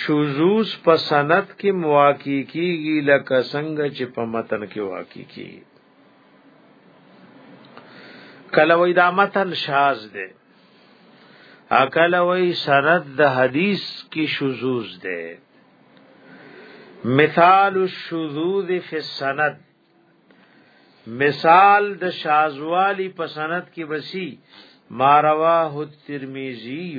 شذوذ په سند کې مواقع کیږي لکه څنګه چې په متن کې واقع کیږي کله وې دا متن شاذ دی اکل وې سند د حدیث کې شذوذ دی مثال الشذوذ فی السند مثال د شاذوالی په سند کې وسی ما رواه الترمذی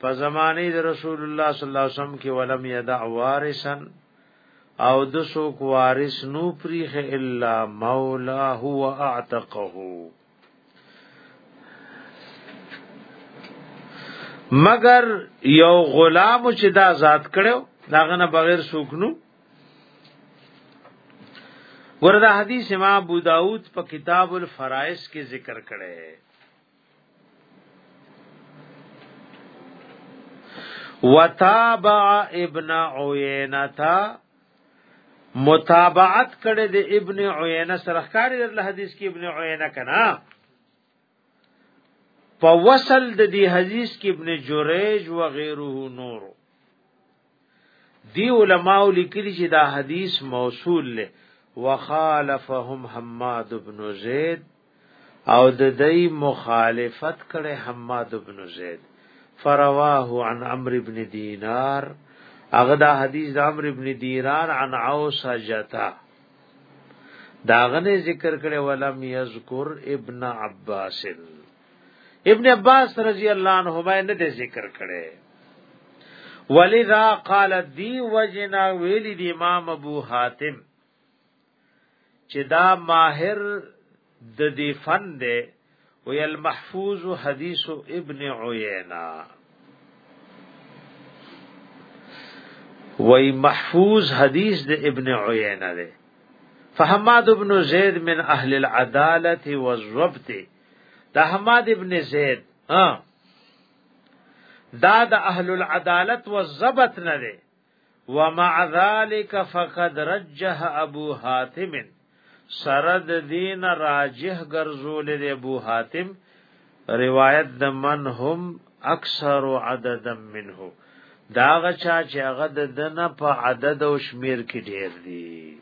په زمانه د رسول الله صلی الله علیه وسلم کې ولم یدع وارثا او د سوک وارث نو پریخ الا مولا هو اعتقه مگر یو غلام چې دا آزاد کړو داغه نه بغیر سوکنو وردا حدیث امام ابو داود په کتاب الفرائض کې ذکر کړي وتابع ابن عینتا متابعت کړي د ابن عینه سره ښکاری د حدیث کې ابن عینه کنا په وصل د دې حدیث کې ابن جریج و غیره نورو دی علماء لیکلی چې دا حدیث موصول له وخالفهم حماد ابن زید او د دې مخالفت کړي حماد ابن زید فرواه عن عمرو ابن دینار هغه دا حدیث د عمرو ابن دینار عن اوسا جتا داغه ذکر کړي ولم یذکر ابن عباسن ابن عباس رضی الله عنهما نه د ذکر کړي ولذا قال دی وجنا ویل دی امام ابو حاتم چې دا ماهر د دې فن دی وی المحفوظ حدیث ابن عیینا وی محفوظ حدیث د ابن عیینا دی فحماد ابن زید من اهل العداله والضبط د حماد ابن زید ها دا د اهل العدالت والضبط نه دی ومع ذلك فقد رجح ابو حاتم سرد دین راجح ګرځول دی ابو حاتم روایت د من هم اکثر عددا منه دا غچا چې هغه د دنه په عدد او شمیر کې ډیر دی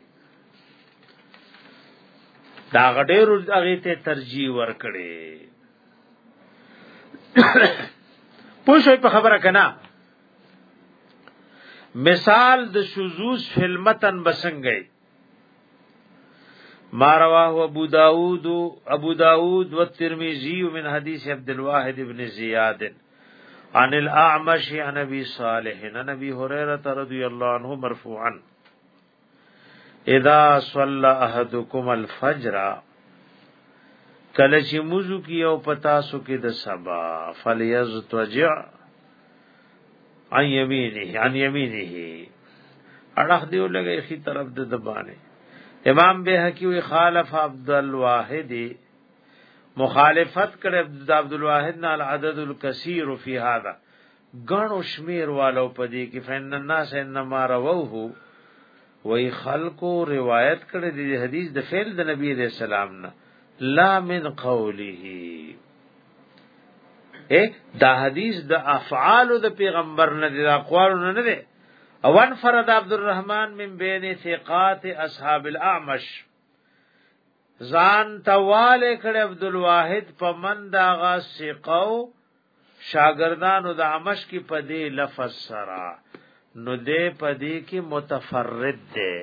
دا غډیر هغه ته ترجیح ورکړي پوښوي په خبره کنا مثال د شذوذ فلمتن بسنګي ما رواه ابو داود ابو داود والترمذي من حديث عبد الواحد بن زياد عن الاعمش عن ابي صالح عن ابي هريره رضي الله عنه مرفوعا اذا صلى احدكم الفجر کله چې موضوع کې او پتا سو کې د سبا فليزتجع عن يمينه عن يمينه اړه دی ولګي خي طرف د دبانه امام بهقي وی خالف عبد الواحد مخالفت کړ عبد الواحد نه العدد الكثير في هذا غنو شمیر والو پدې کې فین الناس انما رووه وای خلقو روایت کړی دی حدیث د فعل د نبی علیہ السلام نه لا من قوله اے دا حدیث د افعال د پیغمبر نه د اقوال نه نه دی او انفرد عبد الرحمن من بین ثقات اصحاب الاعمش ځان تواله کړ عبد الواحد پمن داغه ثقو شاګردانو د عمش کې په دې لفظ سره نو دې په دې کې متفرد ده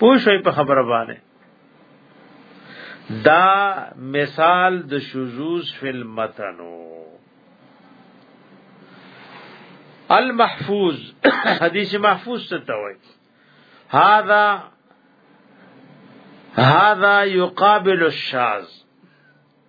پوښوي په خبره باندې دا مثال د شذوذ فی المتنو المحفوظ حدیث محفوظ څه ته وایي هذا هذا يقابل الشاذ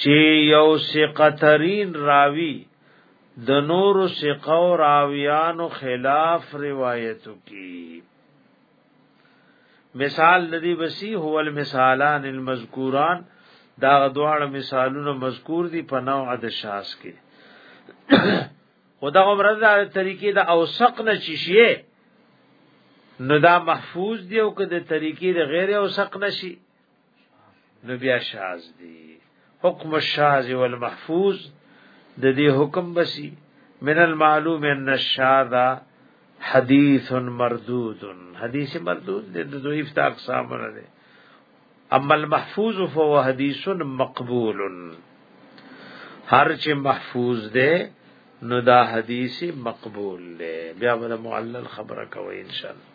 چې یو ثقترین راوی د نور ثقو راویانو خلاف روایت کی مثال لدی وسی هو المثالان المذکوران دا دوړ مثالونه مذکور دي په نوع د شاس کې خدا عمر دا طریقې د اوسق نه چی شي نو دا محفوظ دی او که د طریقې د غیر اوسق نشي نو بیا شاذ دی حکم الشاذ والمحفوظ د دې حکم بسی من المعلوم ان الشاذ حدیث مردود حدیث مردود د ضعیف تا اقسام نه ده اما المحفوظ فهو حدیث مقبول هر چې محفوظ ده نو دا حدیث مقبول ده بیا به معلل خبره کوي ان شاء الله